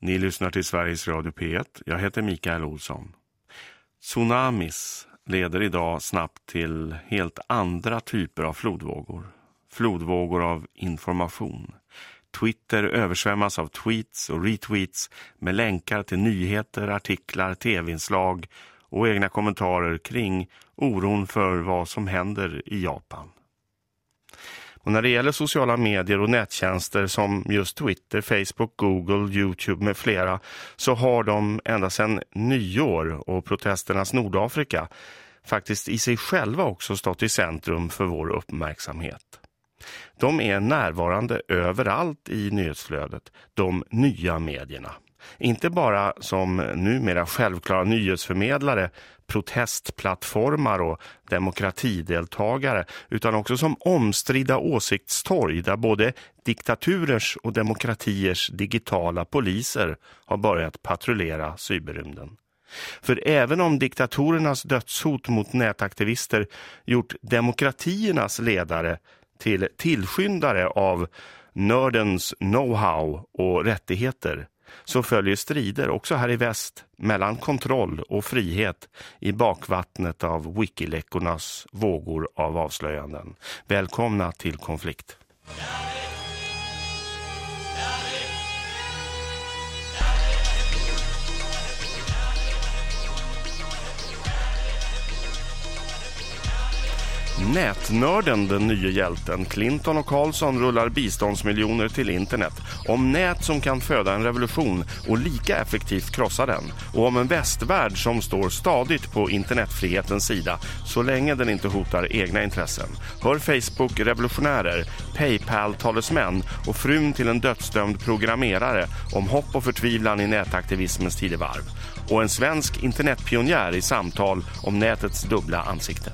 Ni lyssnar till Sveriges Radio P1. Jag heter Mikael Olsson. Tsunamis leder idag snabbt till helt andra typer av flodvågor. Flodvågor av information. Twitter översvämmas av tweets och retweets med länkar till nyheter, artiklar, tv-inslag och egna kommentarer kring oron för vad som händer i Japan. Och när det gäller sociala medier och nättjänster som just Twitter, Facebook, Google, Youtube med flera så har de ända sedan nyår och protesternas Nordafrika faktiskt i sig själva också stått i centrum för vår uppmärksamhet. De är närvarande överallt i nyhetsflödet, de nya medierna. Inte bara som numera självklara nyhetsförmedlare, protestplattformar och demokratideltagare utan också som omstridda åsiktstorg där både diktaturers och demokratiers digitala poliser har börjat patrullera cyberrymden. För även om diktatorernas dödshot mot nätaktivister gjort demokratiernas ledare till tillskyndare av nördens know-how och rättigheter så följer strider också här i väst mellan kontroll och frihet i bakvattnet av wikiläckornas vågor av avslöjanden. Välkomna till konflikt. Nätnörden, den nya hjälten, Clinton och Carlson rullar biståndsmiljoner till internet. Om nät som kan föda en revolution och lika effektivt krossa den. Och om en västvärld som står stadigt på internetfrihetens sida så länge den inte hotar egna intressen. Hör Facebook-revolutionärer, Paypal-talesmän och frun till en dödsdömd programmerare om hopp och förtvivlan i nätaktivismens tidevarv. Och en svensk internetpionjär i samtal om nätets dubbla ansikte.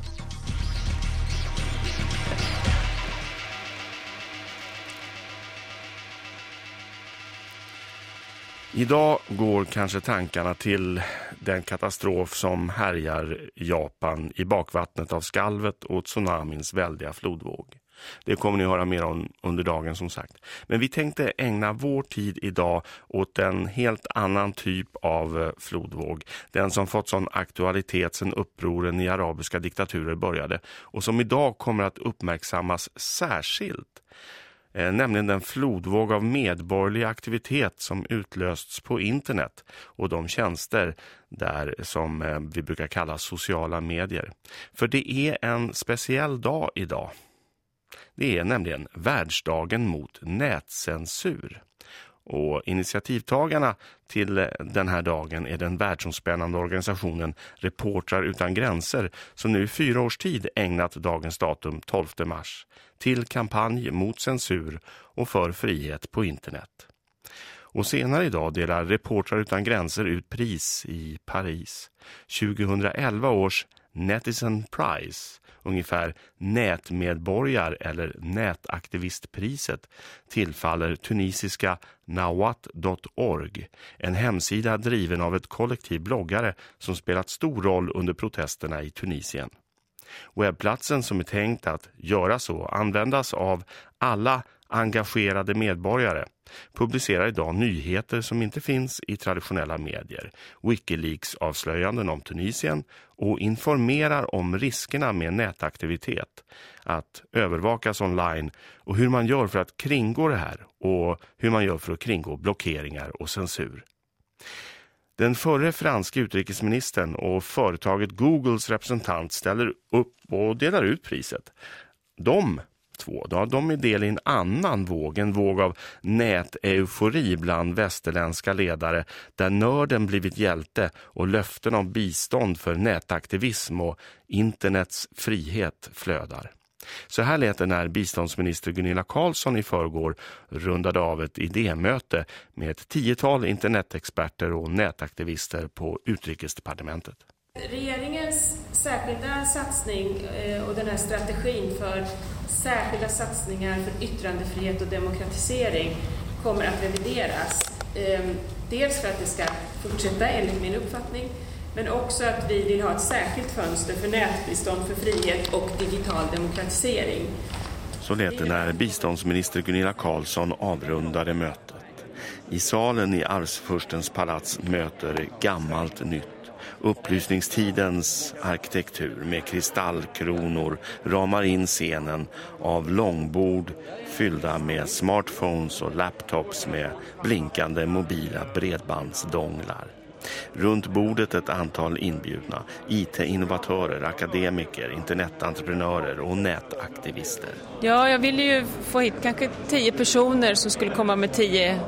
Idag går kanske tankarna till den katastrof som härjar Japan i bakvattnet av skalvet och tsunamins väldiga flodvåg. Det kommer ni höra mer om under dagen som sagt. Men vi tänkte ägna vår tid idag åt en helt annan typ av eh, flodvåg. Den som fått sån aktualitet sedan upproren i arabiska diktaturer började och som idag kommer att uppmärksammas särskilt Eh, nämligen den flodvåg av medborgerlig aktivitet som utlösts på internet och de tjänster där som eh, vi brukar kalla sociala medier. För det är en speciell dag idag. Det är nämligen världsdagen mot nätcensur. Och initiativtagarna till den här dagen är den världsomspännande organisationen Reportrar utan gränser som nu i fyra års tid ägnat dagens datum 12 mars till kampanj mot censur och för frihet på internet. Och senare idag delar Reportrar utan gränser ut pris i Paris. 2011 års Netizen Prize ungefär nätmedborgar- eller nätaktivistpriset tillfaller tunisiska nawat.org, en hemsida driven av ett kollektiv bloggare som spelat stor roll under protesterna i Tunisien. Webbplatsen som är tänkt att göra så användas av alla engagerade medborgare publicerar idag nyheter som inte finns i traditionella medier, Wikileaks-avslöjanden om Tunisien och informerar om riskerna med nätaktivitet, att övervakas online och hur man gör för att kringgå det här och hur man gör för att kringgå blockeringar och censur. Den förre franska utrikesministern och företaget Googles representant ställer upp och delar ut priset. De två. Då, de är del i en annan våg, en våg av näteufori bland västerländska ledare där nörden blivit hjälte och löften om bistånd för nätaktivism och internets frihet flödar. Så här lät det när biståndsminister Gunilla Karlsson i förrgår rundade av ett idémöte med ett tiotal internetexperter och nätaktivister på Utrikesdepartementet. Regeringens särskilda satsning eh, och den här strategin för särskilda satsningar för yttrandefrihet och demokratisering kommer att revideras. Ehm, dels för att det ska fortsätta enligt min uppfattning men också att vi vill ha ett särskilt fönster för nätbistånd för frihet och digital demokratisering. Så lät det när biståndsminister Gunilla Karlsson avrundade mötet. I salen i Arvsfurstens palats möter gammalt nytt. Upplysningstidens arkitektur med kristallkronor ramar in scenen av långbord fyllda med smartphones och laptops med blinkande mobila bredbandsdonglar. Runt bordet ett antal inbjudna, IT-innovatörer, akademiker, internetentreprenörer och nätaktivister. Ja, jag ville ju få hit kanske tio personer som skulle komma med tio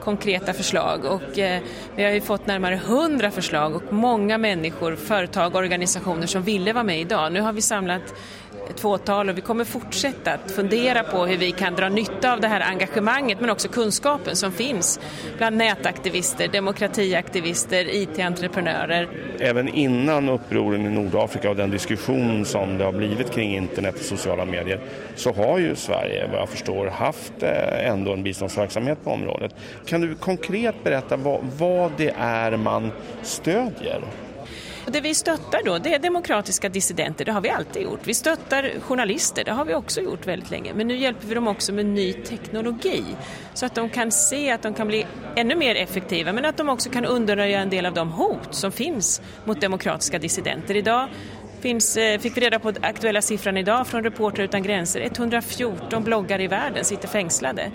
konkreta förslag och eh, vi har ju fått närmare hundra förslag och många människor, företag och organisationer som ville vara med idag. Nu har vi samlat ett fåtal och vi kommer fortsätta att fundera på hur vi kan dra nytta av det här engagemanget men också kunskapen som finns bland nätaktivister, demokratiaktivister, IT-entreprenörer. Även innan upproren i Nordafrika och den diskussion som det har blivit kring internet och sociala medier så har ju Sverige vad jag förstår haft eh, ändå en biståndsverksamhet på området. Kan du konkret berätta vad, vad det är man stödjer? Och det vi stöttar då, det är demokratiska dissidenter, det har vi alltid gjort. Vi stöttar journalister, det har vi också gjort väldigt länge. Men nu hjälper vi dem också med ny teknologi så att de kan se att de kan bli ännu mer effektiva men att de också kan undanröja en del av de hot som finns mot demokratiska dissidenter. Idag finns, eh, fick vi reda på aktuella siffran idag från Reporter utan gränser. 114 bloggare i världen sitter fängslade.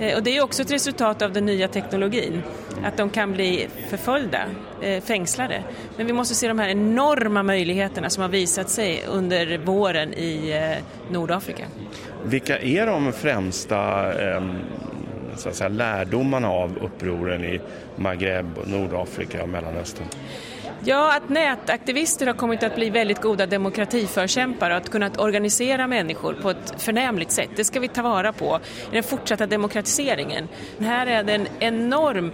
Eh, och det är också ett resultat av den nya teknologin, att de kan bli förföljda, eh, fängslade. Men vi måste se de här enorma möjligheterna som har visat sig under våren i Nordafrika. Vilka är de främsta ehm, så att säga, lärdomarna av upproren i Maghreb, Nordafrika och Mellanöstern? Ja, att nätaktivister har kommit att bli väldigt goda demokratiförkämpar och att kunna organisera människor på ett förnämligt sätt. Det ska vi ta vara på i den fortsatta demokratiseringen. Här är det en enorm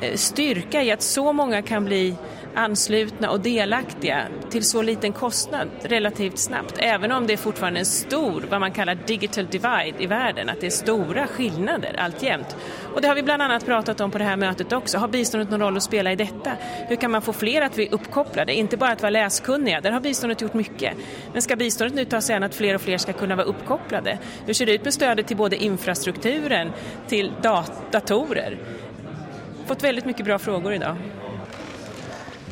eh, styrka i att så många kan bli anslutna och delaktiga till så liten kostnad relativt snabbt. Även om det är fortfarande en stor, vad man kallar digital divide i världen, att det är stora skillnader alltjämt. Och det har vi bland annat pratat om på det här mötet också. Har biståndet någon roll att spela i detta? Hur kan man få fler att bli uppkopplade? Inte bara att vara läskunniga, där har biståndet gjort mycket. Men ska biståndet nu ta sig an att fler och fler ska kunna vara uppkopplade? Hur ser det ut med stödet till både infrastrukturen, till datorer? Fått väldigt mycket bra frågor idag.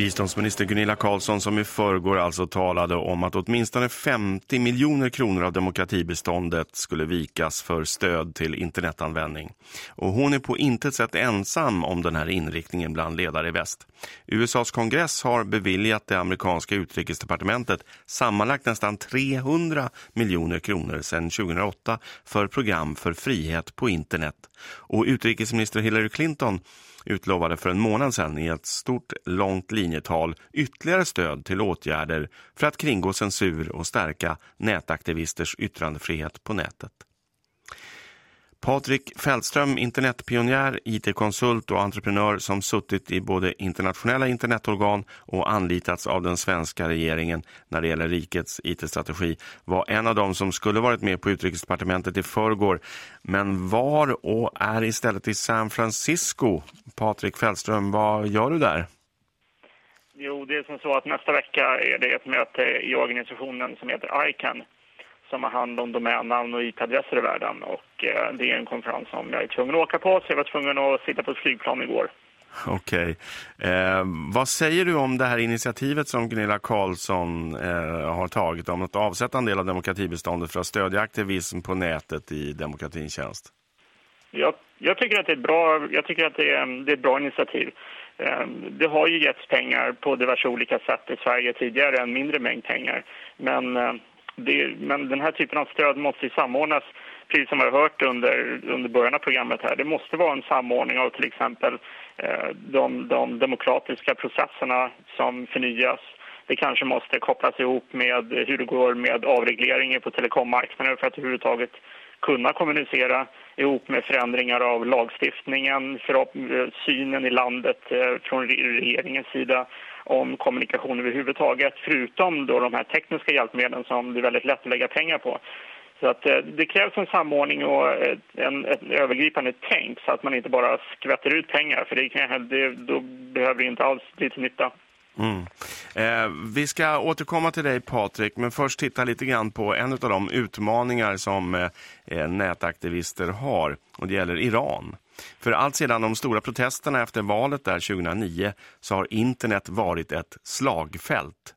Biståndsminister Gunilla Karlsson som i förrgår alltså talade om att åtminstone 50 miljoner kronor av demokratibeståndet skulle vikas för stöd till internetanvändning. Och hon är på intet sätt ensam om den här inriktningen bland ledare i väst. USAs kongress har beviljat det amerikanska utrikesdepartementet sammanlagt nästan 300 miljoner kronor sedan 2008 för program för frihet på internet. Och utrikesminister Hillary Clinton utlovade för en månad sedan i ett stort långt linjetal ytterligare stöd till åtgärder för att kringgå censur och stärka nätaktivisters yttrandefrihet på nätet. Patrik Fällström, internetpionjär, IT-konsult och entreprenör som suttit i både internationella internetorgan och anlitats av den svenska regeringen när det gäller rikets IT-strategi, var en av dem som skulle varit med på utrikesdepartementet i förrgår, men var och är istället i San Francisco. Patrik Fällström, vad gör du där? Jo, det är som så att nästa vecka är det ett möte i organisationen som heter ICANN som har hand om domännamn och IP-adresser i världen. Och eh, det är en konferens som jag är tvungen att åka på, så jag var tvungen att sitta på ett flygplan igår. Okej. Okay. Eh, vad säger du om det här initiativet som Gunilla Karlsson eh, har tagit om att avsätta en del av demokratibeståndet för att stödja aktivism på nätet i demokratins tjänst? Jag, jag tycker att det är ett bra, jag tycker att det är, det är ett bra initiativ. Eh, det har ju getts pengar på diverse olika sätt i Sverige tidigare, en mindre mängd pengar. Men eh, det, men den här typen av stöd måste ju samordnas, precis som vi har hört under, under början av programmet här. Det måste vara en samordning av till exempel eh, de, de demokratiska processerna som förnyas. Det kanske måste kopplas ihop med hur det går med avregleringen på telekommarknaden för att överhuvudtaget kunna kommunicera ihop med förändringar av lagstiftningen, för eh, synen i landet eh, från regeringens sida om kommunikation överhuvudtaget, förutom då de här tekniska hjälpmedlen som det är väldigt lätt att lägga pengar på. Så att eh, det krävs en samordning och ett, en, ett övergripande tänk så att man inte bara skvätter ut pengar, för det kan, det, då behöver det inte alls bli till nytta. Mm. Eh, vi ska återkomma till dig Patrik, men först titta lite grann på en av de utmaningar som eh, eh nätaktivister har, och det gäller Iran. För allt sedan de stora protesterna efter valet där 2009 så har internet varit ett slagfält.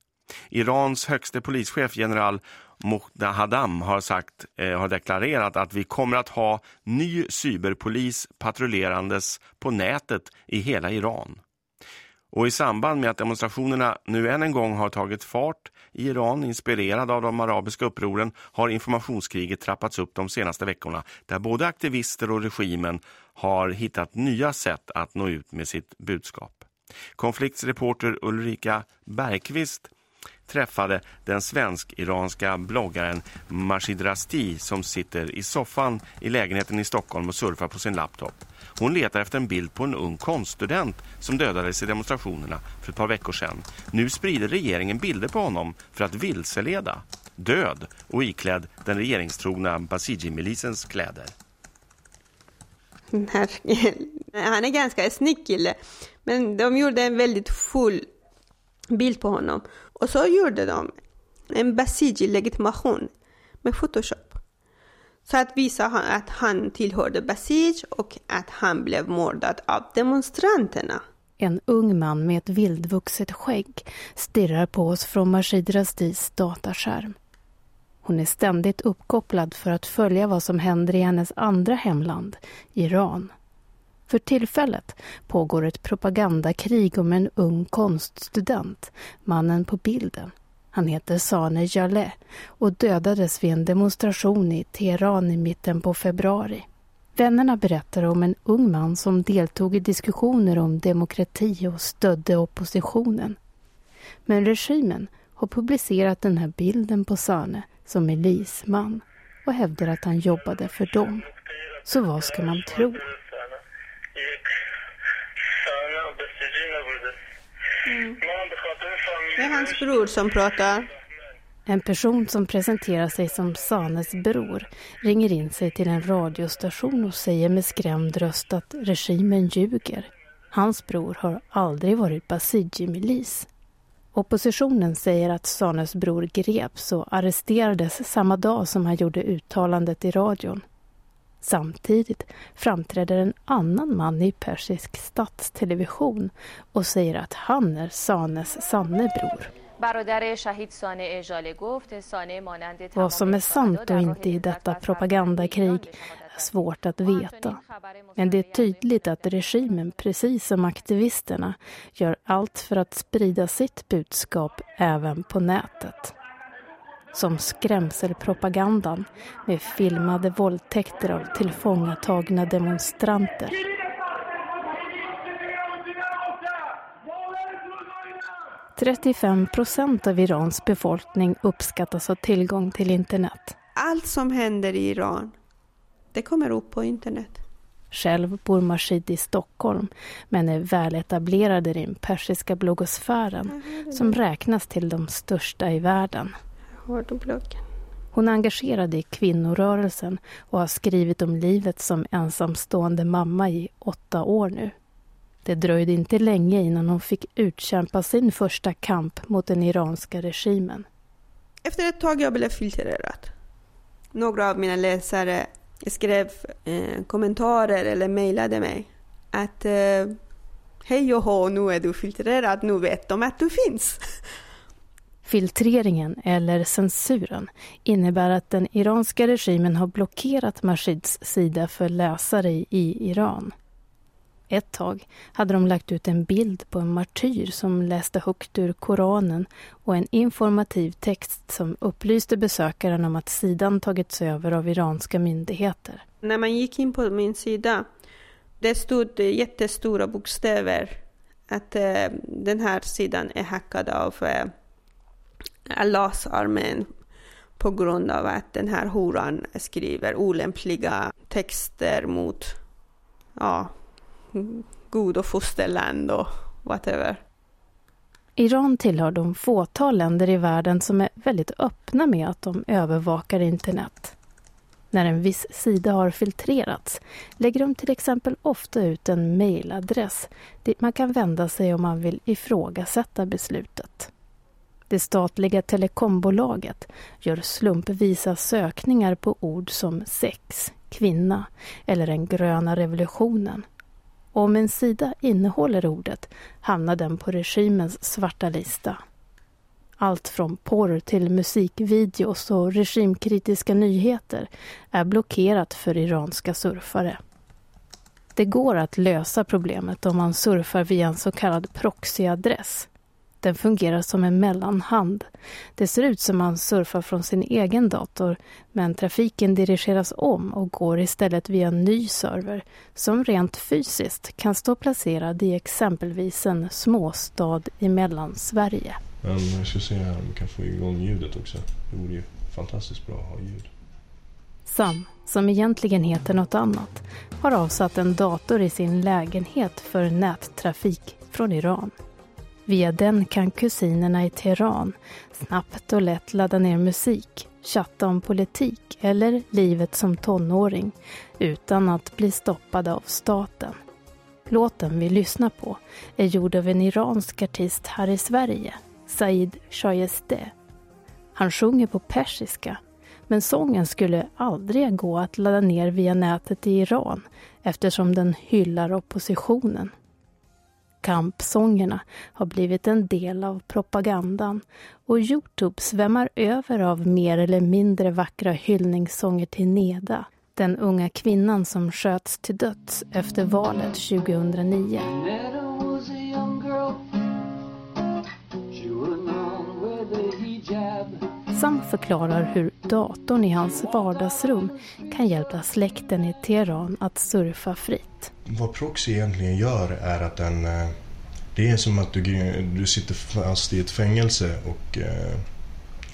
Irans högste polischef general Mohda Haddam har, sagt, eh, har deklarerat att vi kommer att ha ny cyberpolis patrullerandes på nätet i hela Iran. Och i samband med att demonstrationerna nu än en gång har tagit fart i Iran inspirerad av de arabiska upproren har informationskriget trappats upp de senaste veckorna där både aktivister och regimen har hittat nya sätt att nå ut med sitt budskap. Konfliktsreporter Ulrika Bergqvist träffade den svensk-iranska bloggaren Mashid Rasti som sitter i soffan i lägenheten i Stockholm och surfar på sin laptop. Hon letar efter en bild på en ung konststudent som dödades i demonstrationerna för ett par veckor sedan. Nu sprider regeringen bilder på honom för att vilseleda. Död och iklädd den regeringstrogna Basiji-milisens kläder. Han är ganska snygg kille. Men de gjorde en väldigt full bild på honom. Och så gjorde de en Basiji-legitimation med Photoshop för att visa att han tillhörde Basij och att han blev mördad av demonstranterna. En ung man med ett vildvuxet skägg stirrar på oss från Mashid Rastis dataskärm. Hon är ständigt uppkopplad för att följa vad som händer i hennes andra hemland, Iran. För tillfället pågår ett propagandakrig om en ung konststudent, mannen på bilden. Han heter Sane Jaleh och dödades vid en demonstration i Teheran i mitten på februari. Vännerna berättar om en ung man som deltog i diskussioner om demokrati och stödde oppositionen. Men regimen har publicerat den här bilden på Sane som milisman och hävdar att han jobbade för dem. Så vad ska man tro? Mm. Det är hans bror som pratar. En person som presenterar sig som Sanes bror ringer in sig till en radiostation och säger med skrämd röst att regimen ljuger. Hans bror har aldrig varit Basiji-milis. Oppositionen säger att Sanes bror greps och arresterades samma dag som han gjorde uttalandet i radion. Samtidigt framträder en annan man i persisk statstelevision och säger att han är Sanes sanne bror. Vad som är sant och inte i detta propagandakrig är svårt att veta. Men det är tydligt att regimen, precis som aktivisterna, gör allt för att sprida sitt budskap även på nätet som skrämselpropagandan med filmade våldtäkter av tillfångatagna demonstranter. –35 procent av Irans befolkning uppskattas ha tillgång till internet. Allt som händer i Iran, det kommer upp på internet. Själv bor Mashid i Stockholm men är väletablerad i den persiska bloggosfären som räknas till de största i världen har du bloggen. Hon är engagerad i kvinnorörelsen och har skrivit om livet som ensamstående mamma i åtta år nu. Det dröjde inte länge innan hon fick utkämpa sin första kamp mot den iranska regimen. Efter ett tag jag blev filtrerad. Några av mina läsare skrev eh, kommentarer eller mejlade mig att eh, Hej och nu är du filtrerad, nu vet de att du finns. Filtreringen, eller censuren, innebär att den iranska regimen har blockerat Mashids sida för läsare i Iran. Ett tag hade de lagt ut en bild på en martyr som läste högt ur Koranen och en informativ text som upplyste besökaren om att sidan tagits över av iranska myndigheter. När man gick in på min sida, det stod jättestora bokstäver att eh, den här sidan är hackad av eh, Allahs armén på grund av att den här horan skriver olämpliga texter mot ja, god och fosterland och whatever. Iran tillhör de fåtal länder i världen som är väldigt öppna med att de övervakar internet. När en viss sida har filtrerats lägger de till exempel ofta ut en mejladress dit man kan vända sig om man vill ifrågasätta beslutet. Det statliga telekombolaget gör slumpvisa sökningar på ord som sex, kvinna eller den gröna revolutionen. Om en sida innehåller ordet hamnar den på regimens svarta lista. Allt från porr till musikvideos och regimkritiska nyheter är blockerat för iranska surfare. Det går att lösa problemet om man surfar via en så kallad proxyadress. Den fungerar som en mellanhand. Det ser ut som man surfar från sin egen dator men trafiken dirigeras om och går istället via en ny server som rent fysiskt kan stå placerad i exempelvis en småstad i Mellansverige. Men jag ska se här om vi kan få igång ljudet också. Det vore ju fantastiskt bra att ha ljud. Sam, som egentligen heter något annat, har avsatt en dator i sin lägenhet för nättrafik från Iran. Via den kan kusinerna i Teheran snabbt och lätt ladda ner musik, chatta om politik eller livet som tonåring utan att bli stoppade av staten. Låten vi lyssnar på är gjord av en iransk artist här i Sverige, Said Shayesteh. Han sjunger på persiska men sången skulle aldrig gå att ladda ner via nätet i Iran eftersom den hyllar oppositionen. Kampsångerna har blivit en del av propagandan och Youtube svämmar över av mer eller mindre vackra hyllningssånger till Neda, den unga kvinnan som sköts till döds efter valet 2009. Sam förklarar hur datorn i hans vardagsrum kan hjälpa släkten i Teheran att surfa fritt. Vad proxy egentligen gör är att den... Eh, det är som att du, du sitter fast i ett fängelse och eh,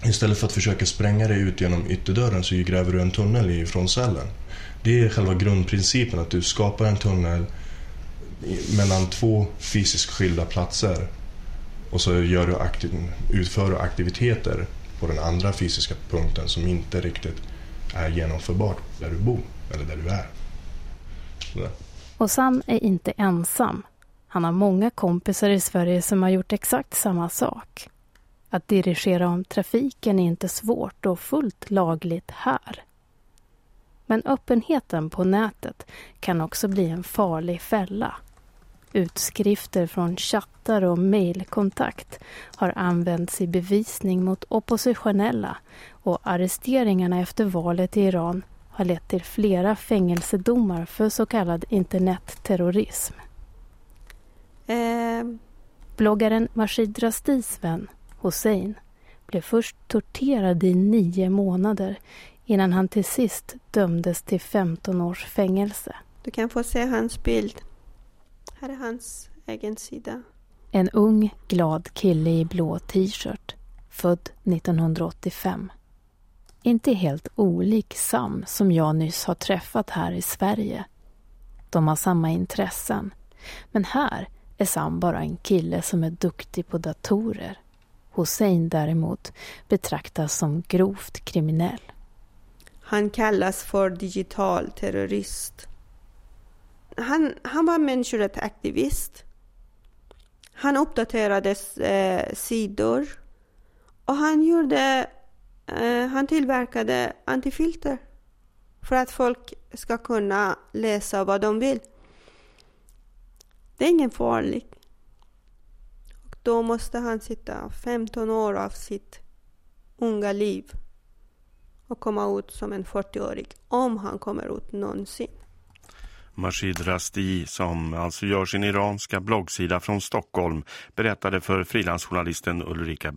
istället för att försöka spränga dig ut genom ytterdörren så gräver du en tunnel ifrån cellen. Det är själva grundprincipen att du skapar en tunnel mellan två fysiskt skilda platser och så gör du aktiv, utför du aktiviteter på den andra fysiska punkten som inte riktigt är genomförbart där du bor eller där du är. Sådär. Och Sam är inte ensam. Han har många kompisar i Sverige som har gjort exakt samma sak. Att dirigera om trafiken är inte svårt och fullt lagligt här. Men öppenheten på nätet kan också bli en farlig fälla. Utskrifter från chattar och mejlkontakt har använts i bevisning mot oppositionella och arresteringarna efter valet i Iran har lett till flera fängelsedomar för så kallad internetterrorism. Eh. Bloggaren Mashid Rastis vän Hussein blev först torterad i nio månader innan han till sist dömdes till 15 års fängelse. Du kan få se hans bild. Här är hans egen sida. En ung, glad kille i blå t-shirt. Född 1985. Inte helt olik Sam som jag nyss har träffat här i Sverige. De har samma intressen. Men här är Sam bara en kille som är duktig på datorer. Hussein däremot betraktas som grovt kriminell. Han kallas för digital terrorist han, han var människorättsaktivist. Han uppdaterade eh, sidor och han gjorde, eh, han tillverkade antifilter för att folk ska kunna läsa vad de vill. Det är ingen farligt. Och då måste han sitta 15 år av sitt unga liv och komma ut som en 40-årig, om han kommer ut någonsin. Mashid Rasti som alltså gör sin iranska bloggsida från Stockholm berättade för frilansjournalisten Ulrika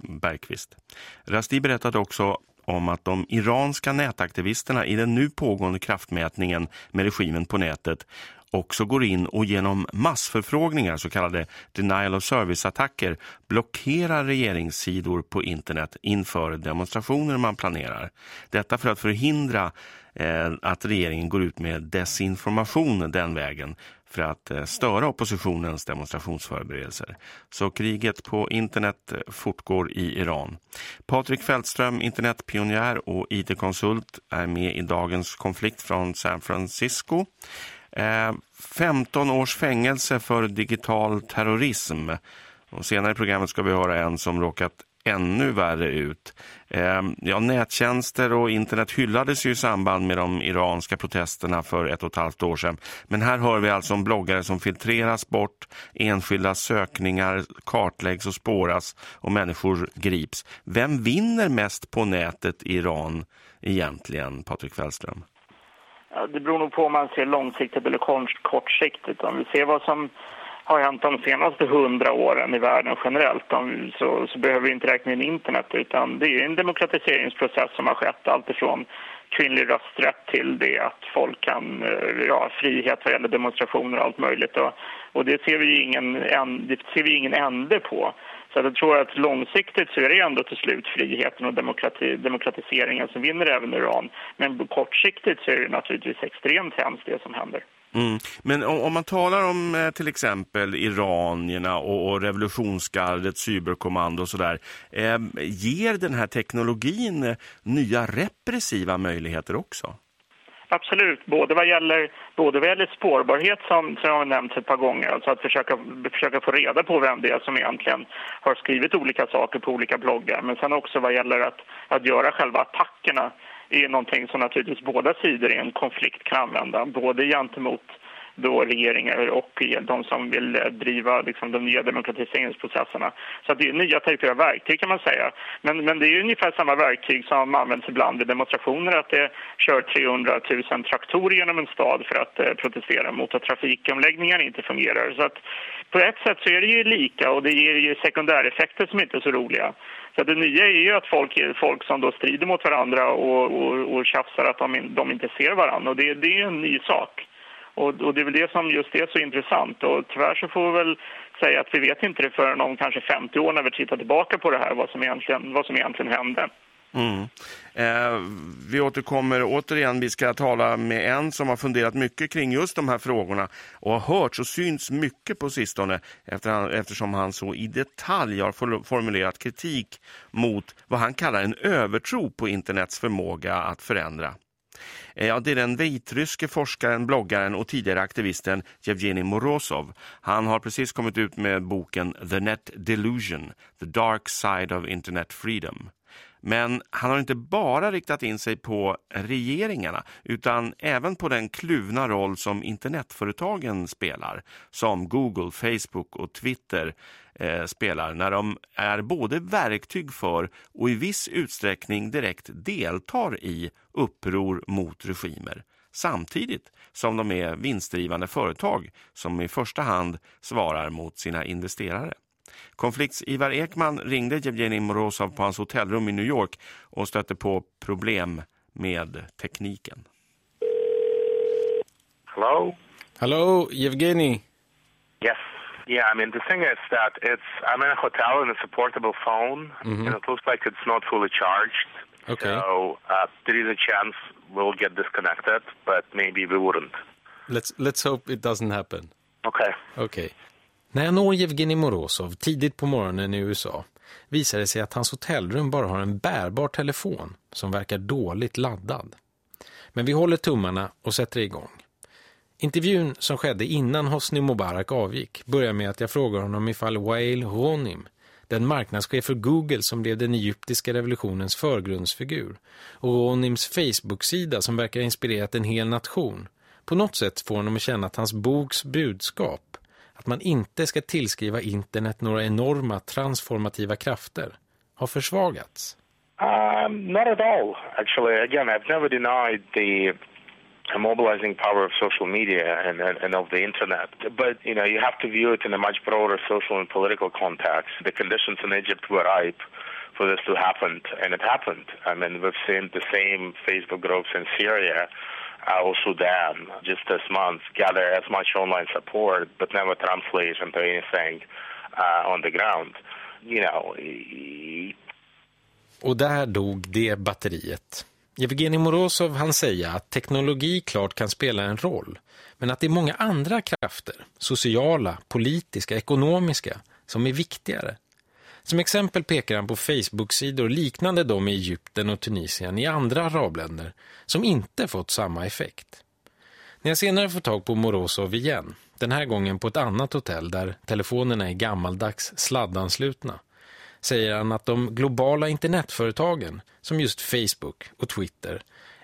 Bergqvist. Rasti berättade också om att de iranska nätaktivisterna i den nu pågående kraftmätningen med regimen på nätet också går in och genom massförfrågningar, så kallade denial of service-attacker, blockerar regeringssidor på internet inför demonstrationer man planerar. Detta för att förhindra eh, att regeringen går ut med desinformation den vägen för att eh, störa oppositionens demonstrationsförberedelser. Så kriget på internet eh, fortgår i Iran. Patrik Fältström, internetpionjär och IT-konsult är med i dagens konflikt från San Francisco. Eh, 15 års fängelse för digital terrorism. Och senare i programmet ska vi höra en som råkat ännu värre ut. Eh, ja, nättjänster och internet hyllades ju i samband med de iranska protesterna för ett och ett halvt år sedan. Men här hör vi alltså om bloggare som filtreras bort, enskilda sökningar kartläggs och spåras och människor grips. Vem vinner mest på nätet i Iran egentligen, Patrik Fällström? Ja, det beror nog på om man ser långsiktigt eller kortsiktigt. Om vi ser vad som har hänt de senaste hundra åren i världen generellt så, så behöver vi inte räkna in internet utan det är en demokratiseringsprocess som har skett alltifrån kvinnlig rösträtt till det att folk kan, eh, ja, frihet vad gäller demonstrationer och allt möjligt. Och, och det, ser vi ingen, det ser vi ingen ände på. Så jag tror att långsiktigt så är det ändå till slut friheten och demokrati, demokratiseringen som vinner även Iran. Men kortsiktigt så är det naturligtvis extremt hemskt det som händer. Mm. Men om, om, man talar om eh, till exempel iranierna och, och revolutionsgardet, cyberkommando och sådär. Eh, ger den här teknologin eh, nya repressiva möjligheter också? Absolut, både vad gäller, både vad gäller spårbarhet som, som har nämnts ett par gånger, alltså att försöka, försöka få reda på vem det är som egentligen har skrivit olika saker på olika bloggar, men sen också vad gäller att, att göra själva attackerna är någonting som naturligtvis båda sidor i en konflikt kan använda, både gentemot då regeringar och de som vill driva liksom, de nya demokratiseringsprocesserna. Så det är nya typer av verktyg kan man säga. Men, men det är ungefär samma verktyg som används ibland vid demonstrationer att det kör 300 000 traktorer genom en stad för att eh, protestera mot att trafikomläggningar inte fungerar. Så att på ett sätt så är det ju lika och det ger ju sekundäreffekter som inte är så roliga. Så det nya är ju att folk, folk som då strider mot varandra och, och, och tjafsar att de, de inte ser varandra och det, det är en ny sak. Och, och, det är väl det som just är så intressant. Och tyvärr så får vi väl säga att vi vet inte det förrän om kanske 50 år när vi tittar tillbaka på det här, vad som egentligen, vad som egentligen hände. Mm. Eh, vi återkommer återigen, vi ska tala med en som har funderat mycket kring just de här frågorna och har hört och syns mycket på sistone efter, eftersom han så i detalj har formulerat kritik mot vad han kallar en övertro på internets förmåga att förändra. Eh, ja, det är den vitryske forskaren, bloggaren och tidigare aktivisten Yevgeny Morozov. Han har precis kommit ut med boken The Net Delusion, The Dark Side of Internet Freedom. Men han har inte bara riktat in sig på regeringarna utan även på den kluvna roll som internetföretagen spelar. Som Google, Facebook och Twitter eh, spelar när de är både verktyg för och i viss utsträckning direkt deltar i uppror mot regimer. Samtidigt som de är vinstdrivande företag som i första hand svarar mot sina investerare. Konflikts-Ivar Ekman ringde Evgeni Morozov på hans hotellrum i New York och stötte på problem med tekniken. Hello? Hello, Evgeny. Yes. Yeah, I mean, the thing is that it's, I'm in a hotel and it's a portable phone, mm -hmm. and it looks like it's not fully charged. Okay. So uh, there is a chance we'll get disconnected, but maybe we wouldn't. Let's, let's hope it doesn't happen. Okay. Okay. När jag når Evgeni Morozov tidigt på morgonen i USA visar det sig att hans hotellrum bara har en bärbar telefon som verkar dåligt laddad. Men vi håller tummarna och sätter igång. Intervjun som skedde innan Hosni Mubarak avgick börjar med att jag frågar honom ifall Wael Ronim, den marknadschef för Google som blev den egyptiska revolutionens förgrundsfigur, och Ronims Facebook-sida som verkar ha inspirerat en hel nation, på något sätt får honom att känna att hans boks budskap att man inte ska tillskriva internet några enorma transformativa krafter har försvagats? Um, not at all, actually. Again, I've never denied the mobilizing power of social media and, and, and, of the internet. But, you know, you have to view it in a much broader social and political context. The conditions in Egypt were ripe for this to happen, and it happened. I mean, we've seen the same Facebook groups in Syria uh, or Sudan just this month gather as much online support but never translate into anything uh, on the ground. You know, och där dog det batteriet. Evgeni Morozov han säga att teknologi klart kan spela en roll men att det är många andra krafter, sociala, politiska, ekonomiska, som är viktigare. Som exempel pekar han på Facebook-sidor liknande de i Egypten och Tunisien i andra arabländer som inte fått samma effekt. När jag senare får tag på Morozov igen, den här gången på ett annat hotell där telefonerna är gammaldags sladdanslutna, säger han att de globala internetföretagen, som just Facebook och Twitter,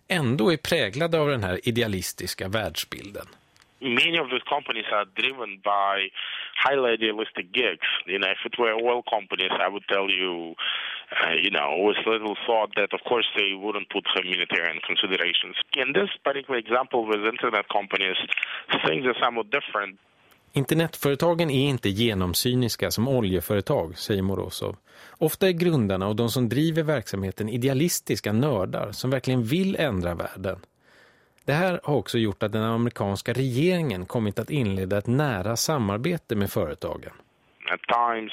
ändå är präglade av den här idealistiska världsbilden. Many of those companies are driven by highly idealistic gigs. You know, if it were oil companies, I would tell you, uh, you know, with little thought that, of course, they wouldn't put humanitarian considerations. In this particular example with internet companies, things are somewhat different. Internetföretagen är inte genomsyniska som oljeföretag, säger Morozov. Ofta är grundarna och de som driver verksamheten idealistiska nördar som verkligen vill ändra världen. Det här har också gjort att den amerikanska regeringen kommit att inleda ett nära samarbete med företagen. At times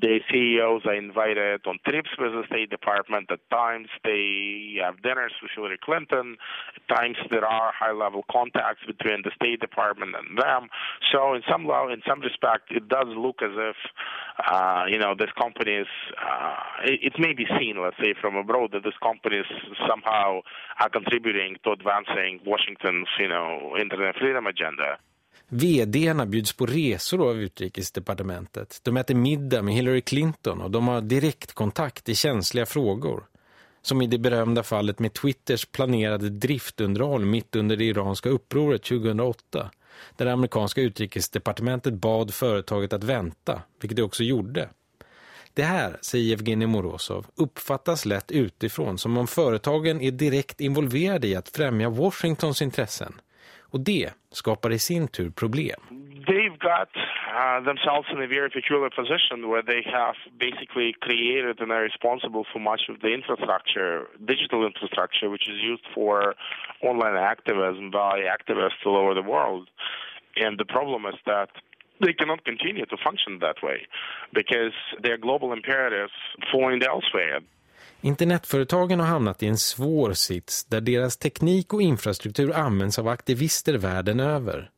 the CEOs are invited on trips with the State Department. At times they have dinners with Hillary Clinton. At times there are high-level contacts between the State Department and them. So in some level, in some respect, it does look as if, uh, you know, this companies, uh, it, it may be seen, let's say, from abroad that these companies somehow are contributing to advancing Washington's, you know, internet freedom agenda. VDerna bjuds på resor av utrikesdepartementet. De äter middag med Hillary Clinton och de har direktkontakt i känsliga frågor. Som i det berömda fallet med Twitters planerade driftunderhåll mitt under det iranska upproret 2008. Där det amerikanska utrikesdepartementet bad företaget att vänta, vilket det också gjorde. Det här, säger Evgeny Morozov, uppfattas lätt utifrån som om företagen är direkt involverade i att främja Washingtons intressen. Och det skapar i sin tur problem. They've got uh, themselves in a very peculiar position where they have basically created and are responsible for much of the infrastructure, digital infrastructure, which is used for online activism by activists all over the world. And the problem is that they cannot continue to function that way because their global imperatives point elsewhere. Internetföretagen har hamnat i en svår sits där deras teknik och infrastruktur används av aktivister världen över.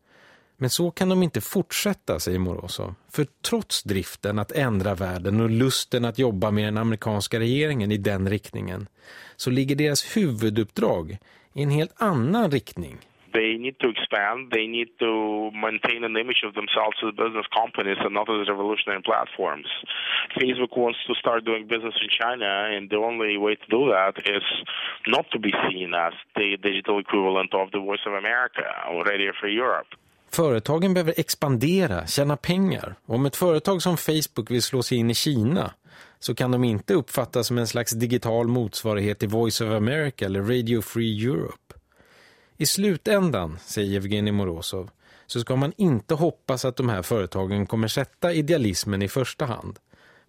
Men så kan de inte fortsätta, säger Moroso. För trots driften att ändra världen och lusten att jobba med den amerikanska regeringen i den riktningen så ligger deras huvuduppdrag i en helt annan riktning. They need to expand. They need to maintain an image of themselves as business companies and not as revolutionary platforms. Facebook wants to start doing business in China, and the only way to do that is not to be seen as the digital equivalent of the Voice of America or Radio for Europe. Företagen behöver expandera, tjäna pengar. Om ett företag som Facebook vill slå sig in i Kina så kan de inte uppfattas som en slags digital motsvarighet till Voice of America eller Radio Free Europe. I slutändan, säger Evgeny Morozov, så ska man inte hoppas att de här företagen kommer sätta idealismen i första hand.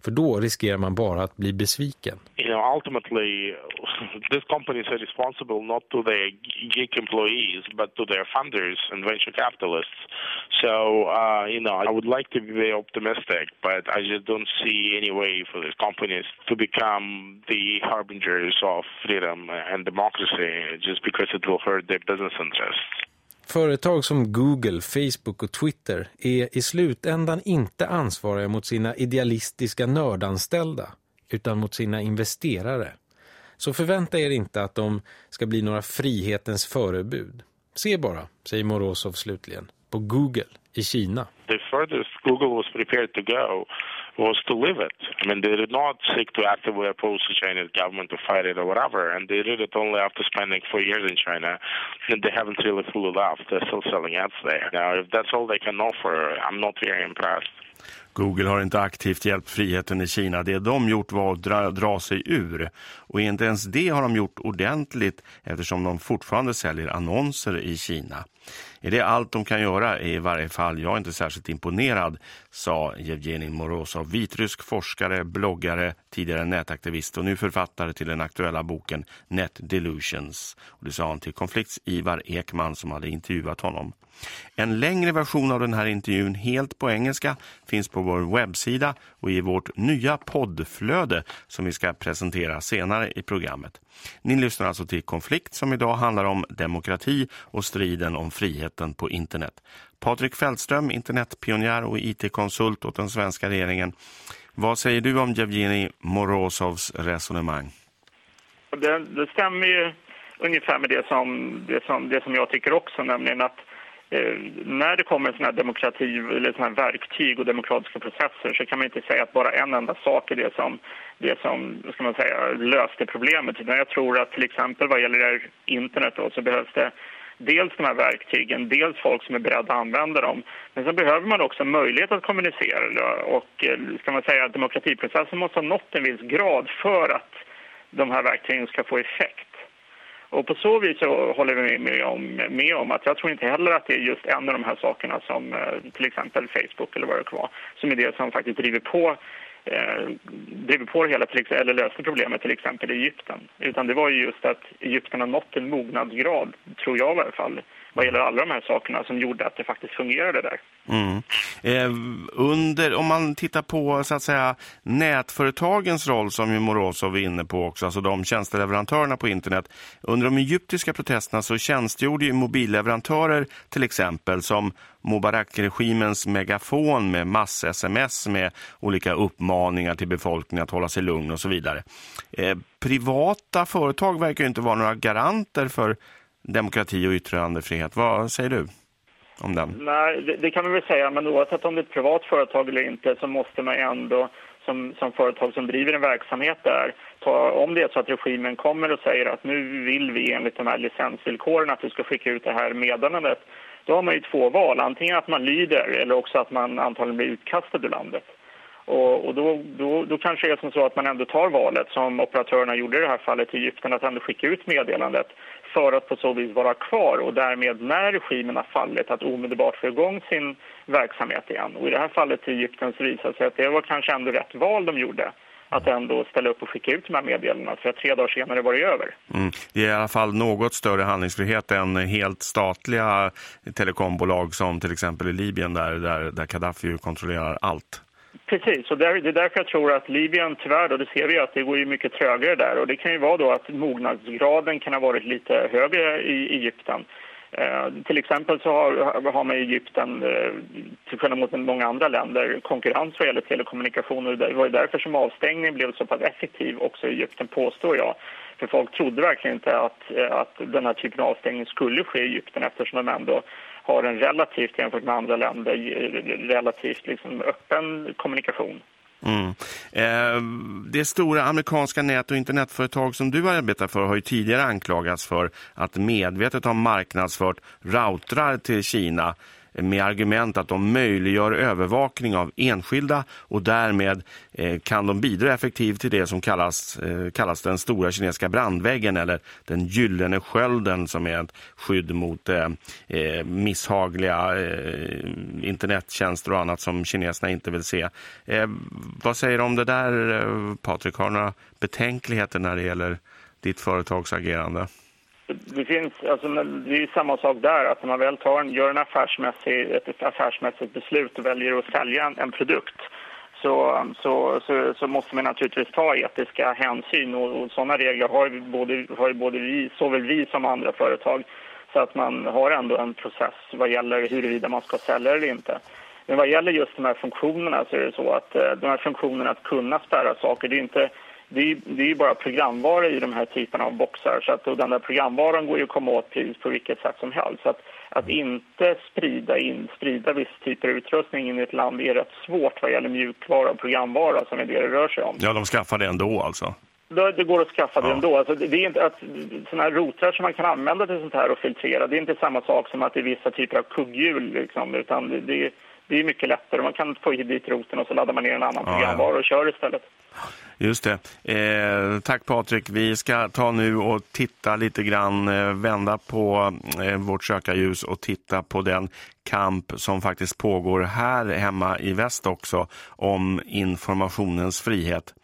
För då riskerar man bara att bli besviken. You know, ultimately, these companies are responsible not to their geek employees, but to their funders and venture capitalists. So, uh, you know, I would like to be optimistic, but I just don't see any way for these companies to become the harbingers of freedom and democracy just because it will hurt their business interests. Företag som Google, Facebook och Twitter är i slutändan inte ansvariga mot sina idealistiska nördanställda utan mot sina investerare. Så förvänta er inte att de ska bli några frihetens förebud. Se bara, säger Morozov slutligen, på Google i Kina. The furthest Google was prepared to go was to live it. I mean, they did not seek to actively oppose the Chinese government to fight it or whatever, and they did it only after spending four years in China, and they haven't really fully left. They're still selling ads there. Now, if that's all they can offer, I'm not very impressed. Google har inte aktivt hjälpt friheten i Kina. Det de gjort var att dra, dra sig ur. Och inte ens det har de gjort ordentligt eftersom de fortfarande säljer annonser i Kina. Är det allt de kan göra i varje fall jag är inte särskilt imponerad, sa Jevgenij Morozov, vitrysk forskare, bloggare, tidigare nätaktivist och nu författare till den aktuella boken Net Delusions. Och det sa han till konflikts Ivar Ekman som hade intervjuat honom. En längre version av den här intervjun helt på engelska finns på vår webbsida och i vårt nya poddflöde som vi ska presentera senare i programmet. Ni lyssnar alltså till Konflikt som idag handlar om demokrati och striden om frihet säkerheten på internet. Patrik Fältström, internetpionjär och IT-konsult åt den svenska regeringen. Vad säger du om Evgeny Morozovs resonemang? Det, det stämmer ju ungefär med det som, det, som, det som jag tycker också, nämligen att eh, när det kommer sådana här demokrati eller sådana här verktyg och demokratiska processer så kan man inte säga att bara en enda sak är det som, det som ska man säga, löste problemet. Utan jag tror att till exempel vad gäller internet då, så behövs det dels de här verktygen, dels folk som är beredda att använda dem. Men sen behöver man också möjlighet att kommunicera och eh, ska man säga att demokratiprocessen måste ha nått en viss grad för att de här verktygen ska få effekt. Och på så vis så håller vi med om, med om att jag tror inte heller att det är just en av de här sakerna som eh, till exempel Facebook eller vad det kan vara, som är det som faktiskt driver på eh, driver på det hela, eller löste problemet till exempel i Egypten. Utan det var ju just att Egypten har nått en mognadsgrad, tror jag i alla fall, vad gäller alla de här sakerna som gjorde att det faktiskt fungerade där. Mm. Eh, under, om man tittar på så att säga nätföretagens roll som ju Morozov är inne på också, alltså de tjänsteleverantörerna på internet. Under de egyptiska protesterna så tjänstgjorde ju mobilleverantörer till exempel som Mubarak-regimens megafon med mass-sms med olika uppmaningar till befolkningen att hålla sig lugn och så vidare. Eh, privata företag verkar ju inte vara några garanter för demokrati och yttrandefrihet. Vad säger du om den? Nej, det, det, kan man väl säga, men oavsett om det är ett privat företag eller inte så måste man ändå som, som företag som driver en verksamhet där, ta, om det är så att regimen kommer och säger att nu vill vi enligt de här licensvillkoren att du ska skicka ut det här meddelandet, då har man ju två val. Antingen att man lyder eller också att man antagligen blir utkastad ur landet. Och, och då, då, då kanske det är som så att man ändå tar valet, som operatörerna gjorde i det här fallet i Egypten, att ändå skicka ut meddelandet för att på så vis vara kvar och därmed när regimen har fallit att omedelbart få igång sin verksamhet igen. Och i det här fallet i Egypten så visade sig att det var kanske ändå rätt val de gjorde att ändå ställa upp och skicka ut de här meddelandena för att tre dagar senare var det över. Mm. Det är i alla fall något större handlingsfrihet än helt statliga telekombolag som till exempel i Libyen där, där, där Gaddafi kontrollerar allt. Precis, och det är därför jag tror att Libyen tyvärr, och det ser vi att det går ju mycket trögare där och det kan ju vara då att mognadsgraden kan ha varit lite högre i Egypten. Eh, till exempel så har, har man i Egypten, eh, till skillnad mot många andra länder, konkurrens vad gäller telekommunikation och Det var ju därför som avstängningen blev så pass effektiv också i Egypten, påstår jag. För folk trodde verkligen inte att, eh, att den här typen av avstängning skulle ske i Egypten eftersom de ändå har en relativt, jämfört med andra länder, eh, relativt liksom öppen kommunikation. Mm. Eh, det stora amerikanska nät- och internetföretag som du arbetar för har ju tidigare anklagats för att medvetet ha marknadsfört routrar till Kina Eh, med argument att de möjliggör övervakning av enskilda och därmed eh, kan de bidra effektivt till det som kallas, eh, kallas den stora kinesiska brandväggen eller den gyllene skölden som är ett skydd mot eh, eh misshagliga eh, internettjänster och annat som kineserna inte vill se. Eh, vad säger du om det där eh, Patrik? Har några betänkligheter när det gäller ditt företags agerande? Det finns, alltså, det är samma sak där, att när man väl tar en, gör en affärsmässig, ett affärsmässigt beslut och väljer att sälja en, en produkt så, så, så, så, måste man naturligtvis ta etiska hänsyn och, och sådana regler har ju både, har ju både vi, såväl vi som andra företag så att man har ändå en process vad gäller huruvida man ska sälja eller inte. Men vad gäller just de här funktionerna så är det så att eh, de här funktionerna att kunna spärra saker, det är inte det är, det är ju bara programvara i de här typerna av boxar. Så att, och den där programvaran går ju att komma åt precis på vilket sätt som helst. Så att, att inte sprida, in, sprida viss typer av utrustning in i ett land är rätt svårt vad gäller mjukvara och programvara som är det det rör sig om. Ja, de skaffar det ändå alltså? Det, går att skaffa det ändå. Alltså, det, är inte att sådana här rotrar som man kan använda till sånt här och filtrera, det är inte samma sak som att det är vissa typer av kugghjul liksom, utan det, det, det är mycket lättare. Man kan få dit roten och så laddar man ner en annan ja, programvara och kör istället. Just det. Eh, tack Patrik. Vi ska ta nu och titta lite grann, eh, vända på eh, vårt sökarljus och titta på den kamp som faktiskt pågår här hemma i väst också om informationens frihet.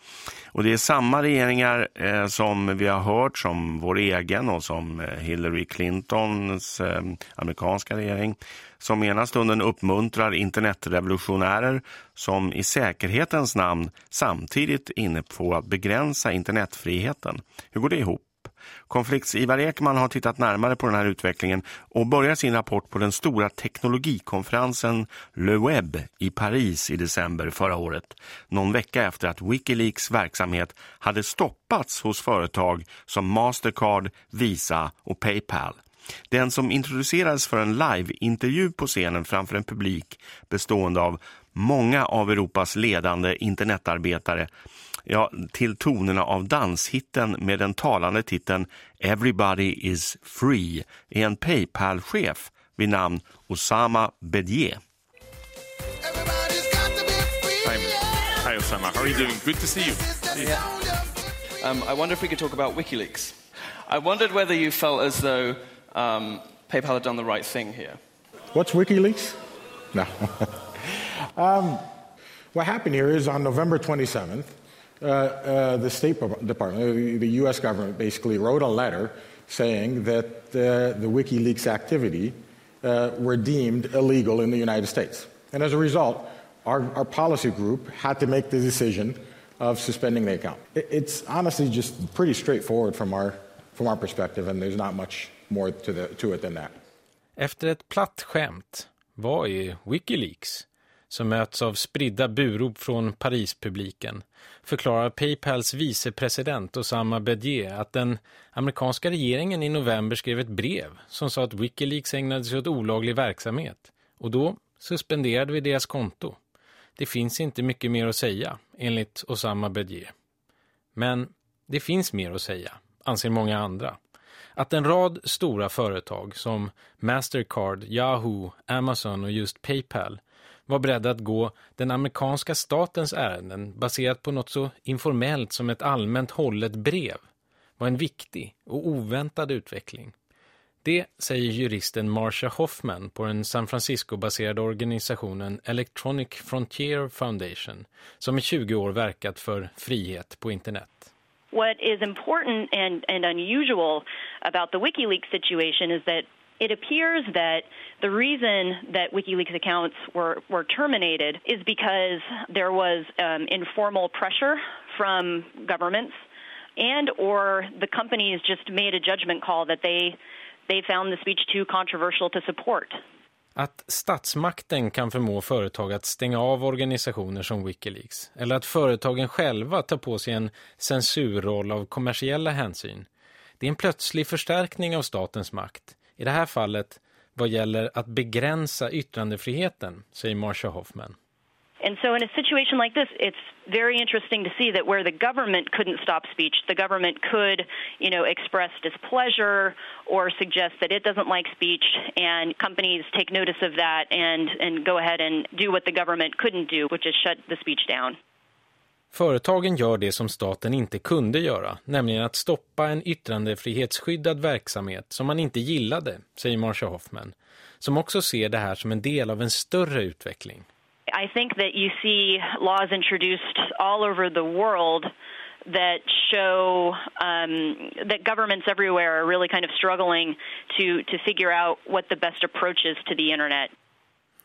Och det är samma regeringar eh, som vi har hört som vår egen och som eh, Hillary Clintons eh, amerikanska regering som ena stunden uppmuntrar internetrevolutionärer som i säkerhetens namn samtidigt inne på att begränsa internetfriheten. Hur går det ihop? Konflikts Ivar Ekman har tittat närmare på den här utvecklingen och börjar sin rapport på den stora teknologikonferensen Le Web i Paris i december förra året. Någon vecka efter att Wikileaks verksamhet hade stoppats hos företag som Mastercard, Visa och Paypal. Den som introducerades för en live-intervju på scenen framför en publik bestående av många av Europas ledande internetarbetare ja, till tonerna av danshitten med den talande titeln Everybody is free är en Paypal-chef vid namn Osama Bedier. Hi, Osama. How are you doing? Good to see you. Yeah. Um, I wonder if we could talk about WikiLeaks. I wondered whether you felt as though um, PayPal had done the right thing here. What's WikiLeaks? No. um, what happened here is on November 27th, uh, uh, the State Department, the U.S. government, basically wrote a letter saying that uh, the WikiLeaks activity uh, were deemed illegal in the United States. And as a result, our, our policy group had to make the decision of suspending the account. It, it's honestly just pretty straightforward from our, from our perspective, and there's not much more to, the, to it than that. Efter ett platt skämt, vad Wikileaks? Som möts av spridda burop från Paris-publiken, förklarar Paypals vicepresident Osama Bedier att den amerikanska regeringen i november skrev ett brev som sa att Wikileaks ägnade sig åt olaglig verksamhet. Och då suspenderade vi deras konto. Det finns inte mycket mer att säga, enligt Osama Bedier. Men det finns mer att säga, anser många andra. Att en rad stora företag som Mastercard, Yahoo, Amazon och just Paypal var beredda att gå den amerikanska statens ärenden baserat på något så informellt som ett allmänt hållet brev var en viktig och oväntad utveckling. Det säger juristen Marsha Hoffman på den San Francisco-baserade organisationen Electronic Frontier Foundation som i 20 år verkat för frihet på internet. What is important and, and unusual about the WikiLeaks situation is that it appears that the reason that WikiLeaks accounts were, were terminated is because there was um, informal pressure from governments and or the companies just made a judgment call that they they found the speech too controversial to support. Att statsmakten kan förmå företag att stänga av organisationer som Wikileaks eller att företagen själva tar på sig en censurroll av kommersiella hänsyn. Det är en plötslig förstärkning av statens makt. I det här fallet vad gäller att begränsa yttrandefriheten, säger Marsha Hoffman. And so in a situation like this, it's very interesting to see that where the government couldn't stop speech, the government could, you know, express displeasure or suggest that it doesn't like speech, and companies take notice of that and, and go ahead and do what the government couldn't do, which is shut the speech down. Företagen gör det som staten inte kunde göra, nämligen att stoppa en yttrandefrihetsskyddad verksamhet som man inte gillade, säger Marsha Hoffman, som också ser det här som en del av en större utveckling. I think that you see laws introduced all over the world that show um, that governments everywhere are really kind of struggling to, to figure out what the best approach is to the internet.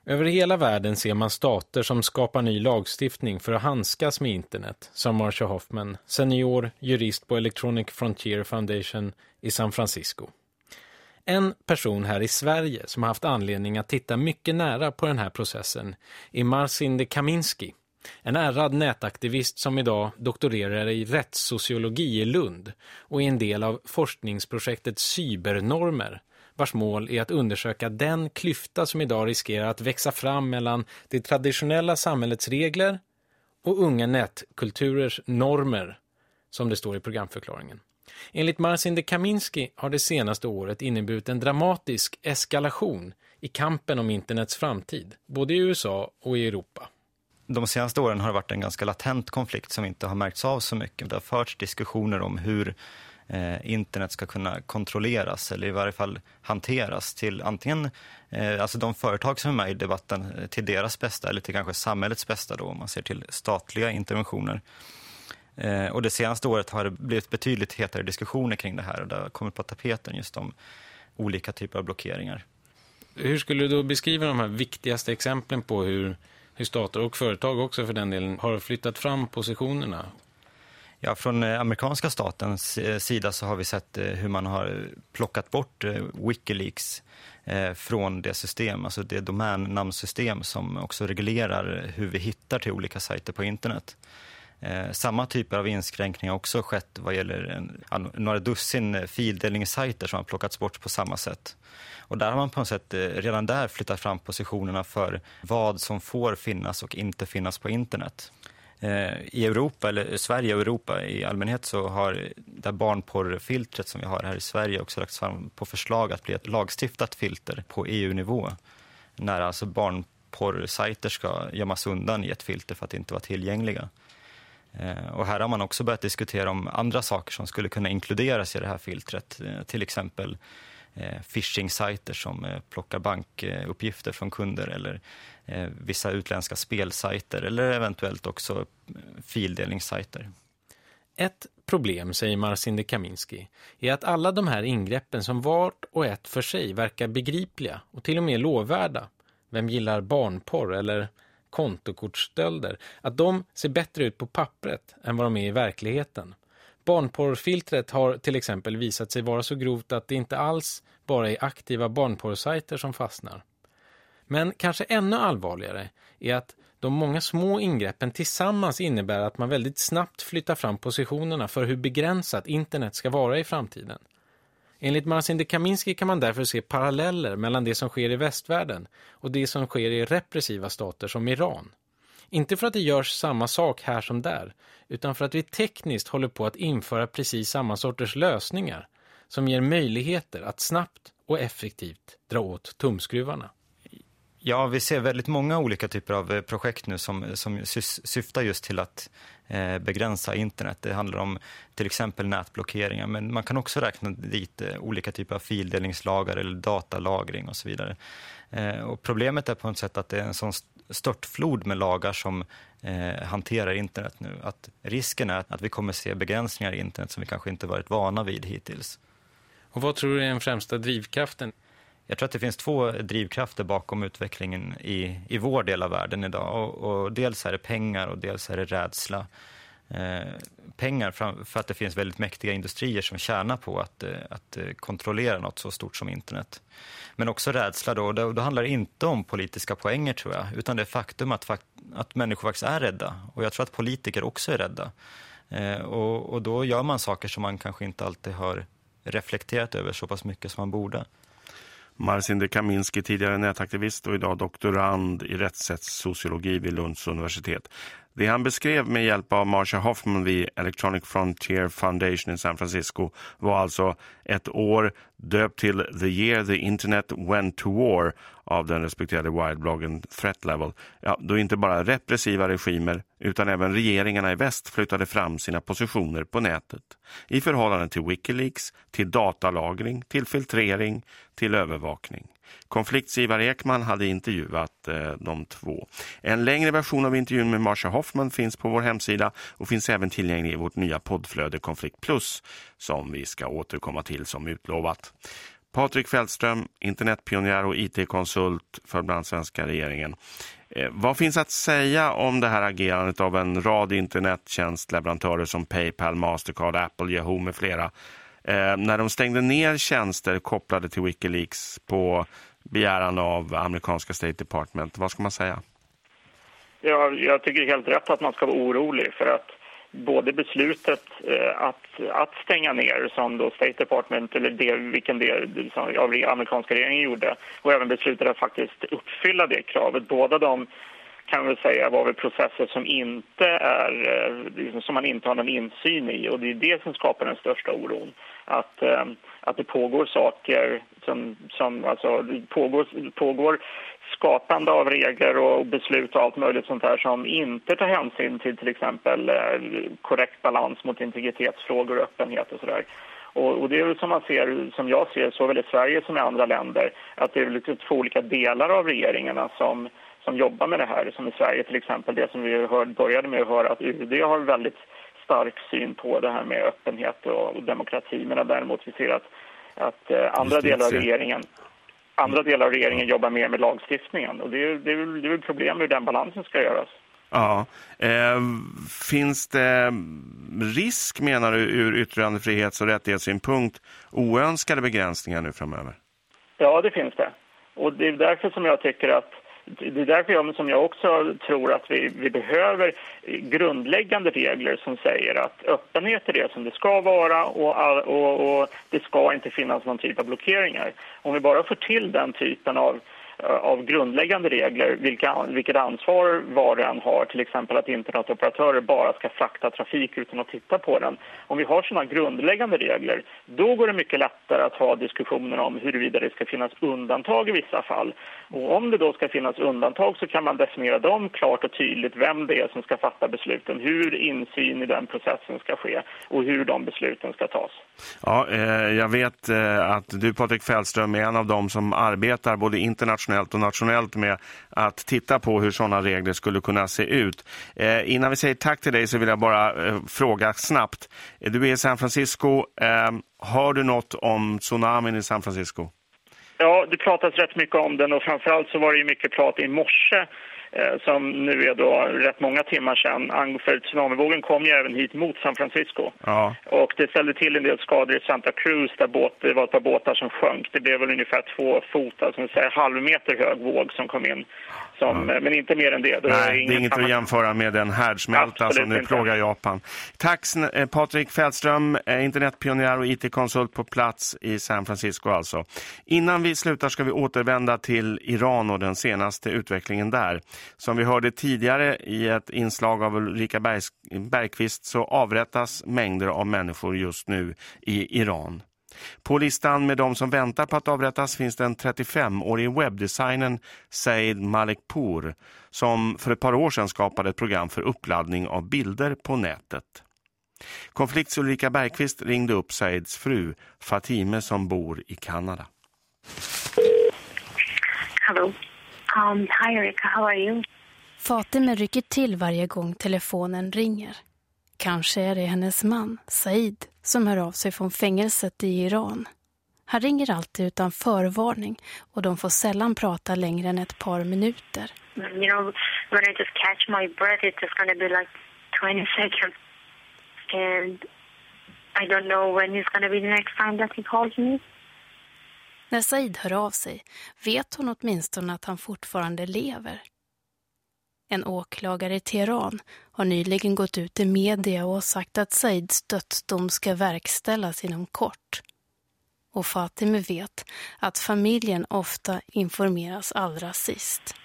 Över hela världen ser man stater som skapar ny lagstiftning för att handskas med internet, sa Marsha Hoffman, senior jurist på Electronic Frontier Foundation i San Francisco. En person här i Sverige som har haft anledning att titta mycket nära på den här processen är Marcin de Kaminski, en ärrad nätaktivist som idag doktorerar i rättssociologi i Lund och är en del av forskningsprojektet Cybernormer, vars mål är att undersöka den klyfta som idag riskerar att växa fram mellan det traditionella samhällets regler och unga nätkulturers normer, som det står i programförklaringen. Enligt Marcin de Kaminski har det senaste året inneburit en dramatisk eskalation i kampen om internets framtid, både i USA och i Europa. De senaste åren har det varit en ganska latent konflikt som inte har märkts av så mycket. Det har förts diskussioner om hur eh, internet ska kunna kontrolleras eller i varje fall hanteras till antingen eh, alltså de företag som är med i debatten eh, till deras bästa eller till kanske samhällets bästa då om man ser till statliga interventioner. Eh, och det senaste året har det blivit betydligt hetare diskussioner kring det här och det har kommit på tapeten just om olika typer av blockeringar. Hur skulle du då beskriva de här viktigaste exemplen på hur, hur stater och företag också för den delen har flyttat fram positionerna? Ja, från eh, amerikanska statens eh, sida så har vi sett eh, hur man har plockat bort Wikileaks från det system, alltså det domännamnsystem som också reglerar hur vi hittar till olika sajter på internet. Samma typer av inskränkningar har också skett vad gäller en, några dussin fildelningssajter som har plockats bort på samma sätt. Och där har man på något sätt redan där flyttat fram positionerna för vad som får finnas och inte finnas på internet. Eh, I Europa, eller Sverige och Europa i allmänhet så har det barnporrfiltret som vi har här i Sverige också lagts fram på förslag att bli ett lagstiftat filter på EU-nivå. När alltså barnporrsajter ska gömmas undan i ett filter för att inte vara tillgängliga. Eh, och här har man också börjat diskutera om andra saker som skulle kunna inkluderas i det här filtret. Eh, till exempel phishing-sajter som plockar bankuppgifter från kunder eller Eh, vissa utländska spelsajter eller eventuellt också eh, fildelningssajter. Ett problem, säger Marcin Kaminski, är att alla de här ingreppen som vart och ett för sig verkar begripliga och till och med lovvärda. Vem gillar barnporr eller kontokortstölder? Att de ser bättre ut på pappret än vad de är i verkligheten. Barnporrfiltret har till exempel visat sig vara så grovt att det inte alls bara är aktiva barnporrsajter som fastnar. Men kanske ännu allvarligare är att de många små ingreppen tillsammans innebär att man väldigt snabbt flyttar fram positionerna för hur begränsat internet ska vara i framtiden. Enligt Marcin de Kaminski kan man därför se paralleller mellan det som sker i västvärlden och det som sker i repressiva stater som Iran. Inte för att det görs samma sak här som där, utan för att vi tekniskt håller på att införa precis samma sorters lösningar som ger möjligheter att snabbt och effektivt dra åt tumskruvarna. Ja, vi ser väldigt många olika typer av eh, projekt nu som, som syftar just till att eh, begränsa internet. Det handlar om till exempel nätblockeringar, men man kan också räkna dit eh, olika typer av fildelningslagar eller datalagring och så vidare. Eh, och problemet är på något sätt att det är en sån störtflod med lagar som eh, hanterar internet nu. Att risken är att vi kommer se begränsningar i internet som vi kanske inte varit vana vid hittills. Och vad tror du är den främsta drivkraften? Jag tror att det finns två drivkrafter bakom utvecklingen i, i vår del av världen idag. Och, och dels är det pengar och dels är det rädsla. Eh, pengar för att det finns väldigt mäktiga industrier som tjänar på att, eh, att eh, kontrollera något så stort som internet. Men också rädsla då, då, då handlar det inte om politiska poänger tror jag, utan det faktum att, att människor faktiskt är rädda. Och jag tror att politiker också är rädda. Eh, och, och då gör man saker som man kanske inte alltid har reflekterat över så pass mycket som man borde. Marcin de Kaminski, tidigare nätaktivist och idag doktorand i rättssättssociologi vid Lunds universitet. Det han beskrev med hjälp av Marsha Hoffman vid Electronic Frontier Foundation i San Francisco var alltså ett år döpt till The Year the Internet Went to War av den respekterade Wired-bloggen Threat Level. Ja, då inte bara repressiva regimer utan även regeringarna i väst flyttade fram sina positioner på nätet i förhållande till Wikileaks, till datalagring, till filtrering, till övervakning. Konfliktsgivare Ekman hade intervjuat eh, de två. En längre version av intervjun med Marsha Hoffman finns på vår hemsida och finns även tillgänglig i vårt nya poddflöde Konflikt Plus som vi ska återkomma till som utlovat. Patrik Fältström, internetpionjär och IT-konsult för bland svenska regeringen. Eh, vad finns att säga om det här agerandet av en rad internettjänstleverantörer som Paypal, Mastercard, Apple, Yahoo med flera eh, när de stängde ner tjänster kopplade till Wikileaks på begäran av amerikanska State Department. Vad ska man säga? Ja, jag tycker helt rätt att man ska vara orolig för att både beslutet eh, att, att stänga ner som då State Department eller det, vilken del av amerikanska regeringen gjorde och även beslutet att faktiskt uppfylla det kravet. Båda de kan väl säga var väl processer som inte är eh, liksom, som man inte har någon insyn i och det är det som skapar den största oron. Att, eh, att det pågår saker som, som alltså, pågår, pågår skapande av regler och beslut och allt möjligt sånt här som inte tar hänsyn till till exempel eh, korrekt balans mot integritetsfrågor och öppenhet och sådär. Och, och, det är som man ser, som jag ser, såväl i Sverige som i andra länder, att det är lite två olika delar av regeringarna som, som jobbar med det här. Som i Sverige till exempel, det som vi hörde, började med att höra att UD har väldigt stark syn på det här med öppenhet och, demokrati, medan däremot vi ser att, att eh, andra delar av regeringen andra delar av regeringen jobbar mer med lagstiftningen. Och det är, det är, det är ett problem hur den balansen ska göras. Ja. Eh, finns det risk, menar du, ur yttrandefrihets- och rättighetssynpunkt oönskade begränsningar nu framöver? Ja, det finns det. Och det är därför som jag tycker att det är därför jag, som jag också tror att vi, vi behöver grundläggande regler som säger att öppenhet är det som det ska vara och, och, och det ska inte finnas någon typ av blockeringar. Om vi bara får till den typen av Eh, av grundläggande regler vilka, vilket ansvar var och en har. Till exempel att internetoperatörer bara ska frakta trafik utan att titta på den. Om vi har sådana grundläggande regler då går det mycket lättare att ha diskussioner om huruvida det ska finnas undantag i vissa fall. Och om det då ska finnas undantag så kan man definiera dem klart och tydligt vem det är som ska fatta besluten, hur insyn i den processen ska ske och hur de besluten ska tas. Ja, eh, jag vet eh, att du Patrik Fällström är en av dem som arbetar både internationellt och nationellt med att titta på hur sådana regler skulle kunna se ut. Eh, innan vi säger tack till dig så vill jag bara eh, fråga snabbt. Eh, du är i San Francisco. Eh, har du något om tsunamin i San Francisco? Ja, det pratas rätt mycket om den och framförallt så var det ju mycket prat i morse som nu är då rätt många timmar sedan. För tsunamivågen kom ju även hit mot San Francisco. Ja. Och det ställde till en del skador i Santa Cruz där båt, det var ett par båtar som sjönk. Det blev väl ungefär två fot, alltså en halv meter hög våg som kom in. Som, ja. Men inte mer än det. det Nej, det är inget att jämföra med den härdsmälta som nu plågar Japan. Tack eh, Patrik Fällström, eh, internetpionjär och IT-konsult på plats i San Francisco alltså. Innan vi slutar ska vi återvända till Iran och den senaste utvecklingen där. Som vi hörde tidigare i ett inslag av Ulrika Berg Bergqvist så avrättas mängder av människor just nu i Iran. På listan med de som väntar på att avrättas finns den 35-årige webbdesignern Said Malikpour som för ett par år sedan skapade ett program för uppladdning av bilder på nätet. Konflikts Ulrika Bergqvist ringde upp Saids fru Fatime som bor i Kanada. Hallå. Um, hi Erika, how are you? Fatime rycker till varje gång telefonen ringer. Kanske är det hennes man, Said, som hör av sig från fängelset i Iran. Han ringer alltid utan förvarning och de får sällan prata längre än ett par minuter. You know, when I just catch my breath it's just gonna be like 20 seconds. And I don't know when it's gonna be the next time that he calls me. När Said hör av sig vet hon åtminstone att han fortfarande lever. En åklagare i Teheran har nyligen gått ut i media och sagt att Saids dödsdom ska verkställas inom kort. Och Fatime vet att familjen ofta informeras allra sist.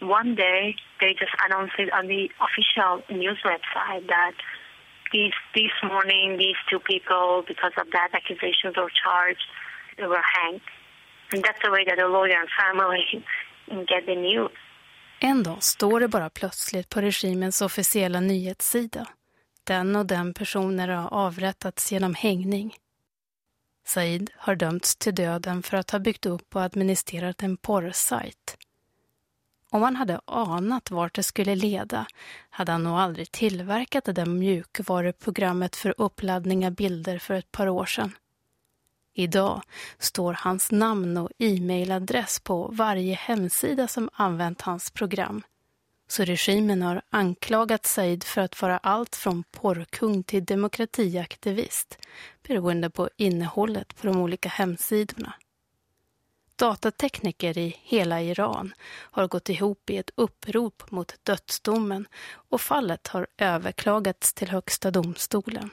One day they just announced on the official news website that these, this morning these two people because of that accusations or charge they were hanged. And that's the way that the lawyer and family get the news. En dag står det bara plötsligt på regimens officiella nyhetssida. Den och den personer har avrättats genom hängning. Said har dömts till döden för att ha byggt upp och administrerat en porrsajt. Om han hade anat vart det skulle leda hade han nog aldrig tillverkat det där mjukvaruprogrammet för uppladdning av bilder för ett par år sedan. Idag står hans namn och e-mailadress på varje hemsida som använt hans program. Så regimen har anklagat Said för att vara allt från porrkung till demokratiaktivist beroende på innehållet på de olika hemsidorna. Datatekniker i hela Iran har gått ihop i ett upprop mot dödsdomen och fallet har överklagats till högsta domstolen.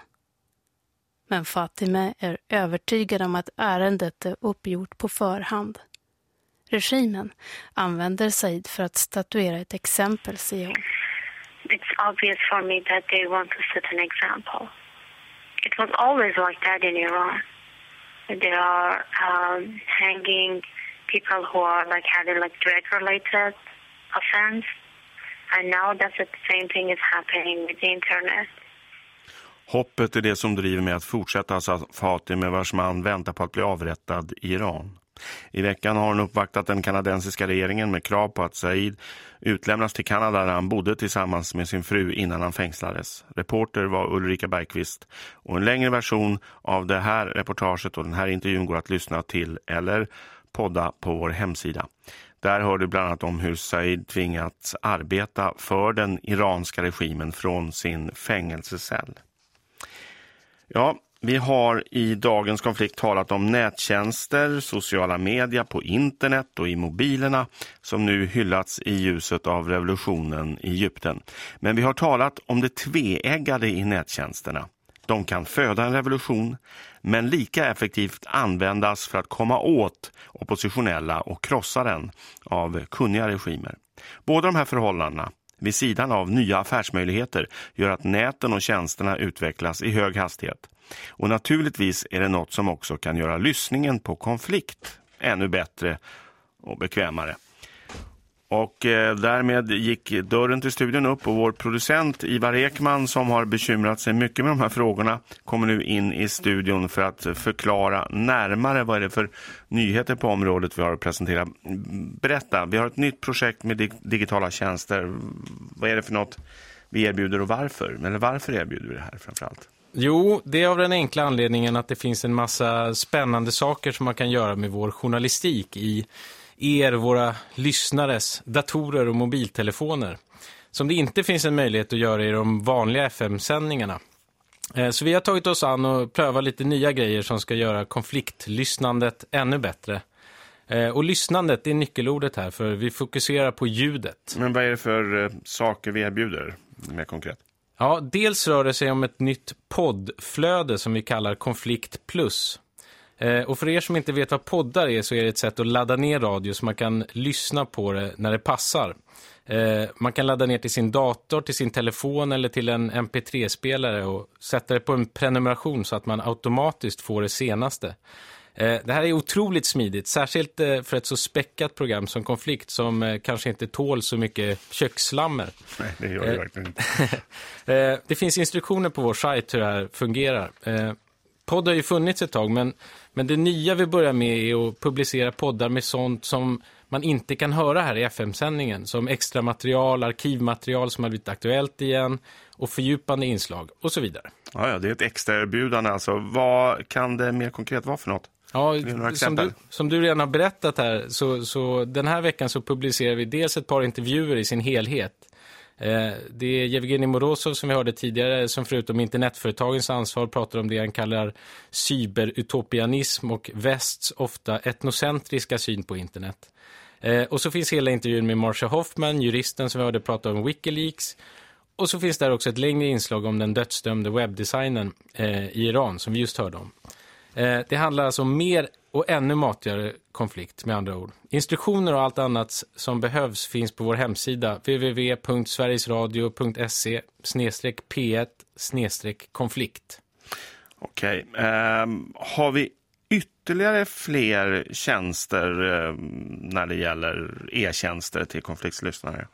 Men Fatime är övertygad om att ärendet är uppgjort på förhand. Regimen använder Said för att statuera ett exempel, säger hon. It's obvious for me that they want to set an example. It was always like that in Iran. De are um, hanging people who are like having like drug-related offense, and now that's the same thing is happening with the internet. Hoppet är det som driver mig att fortsätta, sa Fatime vars man väntar på att bli avrättad i Iran. I veckan har hon uppvaktat den kanadensiska regeringen med krav på att Said utlämnas till Kanada där han bodde tillsammans med sin fru innan han fängslades. Reporter var Ulrika Bergqvist och en längre version av det här reportaget och den här intervjun går att lyssna till eller podda på vår hemsida. Där hör du bland annat om hur Said tvingats arbeta för den iranska regimen från sin fängelsecell. Ja, Vi har i dagens konflikt talat om nättjänster, sociala medier på internet och i mobilerna som nu hyllats i ljuset av revolutionen i Egypten. Men vi har talat om det tveeggade i nättjänsterna. De kan föda en revolution men lika effektivt användas för att komma åt oppositionella och krossa den av kunniga regimer. Båda de här förhållandena vid sidan av nya affärsmöjligheter gör att näten och tjänsterna utvecklas i hög hastighet. Och naturligtvis är det något som också kan göra lyssningen på konflikt ännu bättre och bekvämare. Och eh, därmed gick dörren till studion upp och vår producent Ivar Ekman som har bekymrat sig mycket med de här frågorna kommer nu in i studion för att förklara närmare vad är det för nyheter på området vi har att presentera. Berätta, vi har ett nytt projekt med dig digitala tjänster. Vad är det för något vi erbjuder och varför? Eller varför erbjuder vi det här framförallt? Jo, det är av den enkla anledningen att det finns en massa spännande saker som man kan göra med vår journalistik i er, våra lyssnares, datorer och mobiltelefoner. Som det inte finns en möjlighet att göra i de vanliga FM-sändningarna. Eh, så vi har tagit oss an och prövat lite nya grejer som ska göra konfliktlyssnandet ännu bättre. Eh, och lyssnandet är nyckelordet här för vi fokuserar på ljudet. Men vad är det för eh, saker vi erbjuder mer konkret? Ja, dels rör det sig om ett nytt poddflöde som vi kallar Konflikt Plus. Eh, och för er som inte vet vad poddar är så är det ett sätt att ladda ner radio så man kan lyssna på det när det passar. Eh, man kan ladda ner till sin dator, till sin telefon eller till en mp3-spelare och sätta det på en prenumeration så att man automatiskt får det senaste. Eh, det här är otroligt smidigt, särskilt för ett så späckat program som Konflikt som kanske inte tål så mycket köksslammer. Nej, det gör det verkligen inte. det finns instruktioner på vår sajt hur det här fungerar. Podd har ju funnits ett tag, men, men det nya vi börjar med är att publicera poddar med sånt som man inte kan höra här i FM-sändningen. Som extra material, arkivmaterial som har blivit aktuellt igen och fördjupande inslag och så vidare. Ja, ja det är ett extra erbjudande. Alltså, vad kan det mer konkret vara för något? Ja, som du, som du redan har berättat här så, så den här veckan så publicerar vi dels ett par intervjuer i sin helhet. Eh, det är Yevgeny Morozov som vi hörde tidigare som förutom internetföretagens ansvar pratar om det han kallar cyberutopianism och västs ofta etnocentriska syn på internet. Eh, och så finns hela intervjun med Marsha Hoffman, juristen som vi hörde prata om Wikileaks. Och så finns där också ett längre inslag om den dödsdömde webbdesignen eh, i Iran som vi just hörde om. Det handlar alltså om mer och ännu matigare konflikt med andra ord. Instruktioner och allt annat som behövs finns på vår hemsida www.sverigesradio.se p1 konflikt. Okej, eh, har vi ytterligare fler tjänster eh, när det gäller e-tjänster till konfliktlyssnare?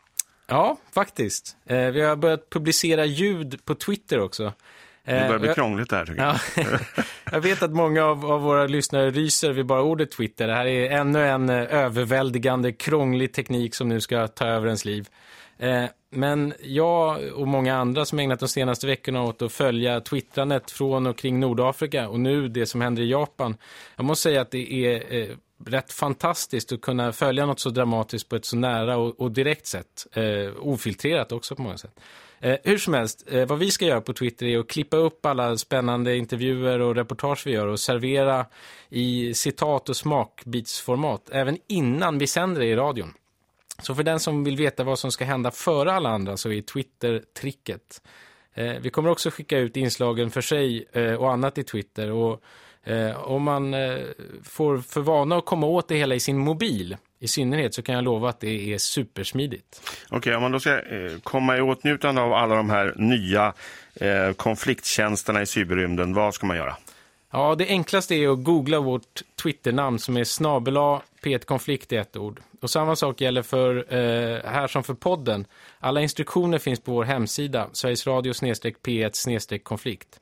Ja, faktiskt. Eh, vi har börjat publicera ljud på Twitter också. Det börjar bli krångligt här tycker jag. Ja. jag vet att många av, av, våra lyssnare ryser vid bara ordet Twitter. Det här är ännu en eh, överväldigande krånglig teknik som nu ska ta över ens liv. Eh, men jag och många andra som ägnat de senaste veckorna åt att följa twittrandet från och kring Nordafrika och nu det som händer i Japan. Jag måste säga att det är eh, rätt fantastiskt att kunna följa något så dramatiskt på ett så nära och, och direkt sätt. Eh, ofiltrerat också på många sätt. Eh, hur som helst, eh, vad vi ska göra på Twitter är att klippa upp alla spännande intervjuer och reportage vi gör och servera i citat- och smakbitsformat även innan vi sänder det i radion. Så för den som vill veta vad som ska hända före alla andra så är Twitter tricket. Eh, vi kommer också skicka ut inslagen för sig eh, och annat i Twitter och eh, om man eh, får för vana att komma åt det hela i sin mobil i synnerhet så kan jag lova att det är supersmidigt. Okej, okay, om man då ska eh, komma i åtnjutande av alla de här nya eh, konflikttjänsterna i cyberrymden, vad ska man göra? Ja, det enklaste är att googla vårt Twitternamn som är snabela P1-konflikt i ett ord. Och samma sak gäller för eh, här som för podden. Alla instruktioner finns på vår hemsida, Sveriges Radio P1 konflikt.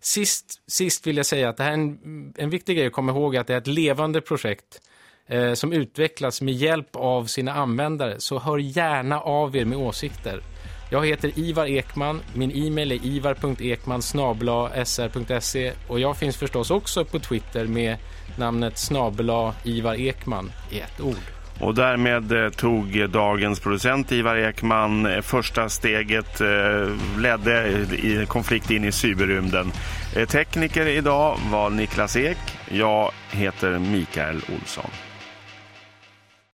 Sist, sist vill jag säga att det här är en, en viktig grej att komma ihåg att det är ett levande projekt eh, som utvecklas med hjälp av sina användare. Så hör gärna av er med åsikter. Jag heter Ivar Ekman. Min e-mail är ivar.ekman sr.se och jag finns förstås också på Twitter med namnet snabla Ivar Ekman i ett ord. Och därmed eh, tog dagens producent Ivar Ekman eh, första steget, eh, ledde i konflikt in i cyberrymden. Tekniker idag var Niklas Ek. Jag heter Mikael Olsson.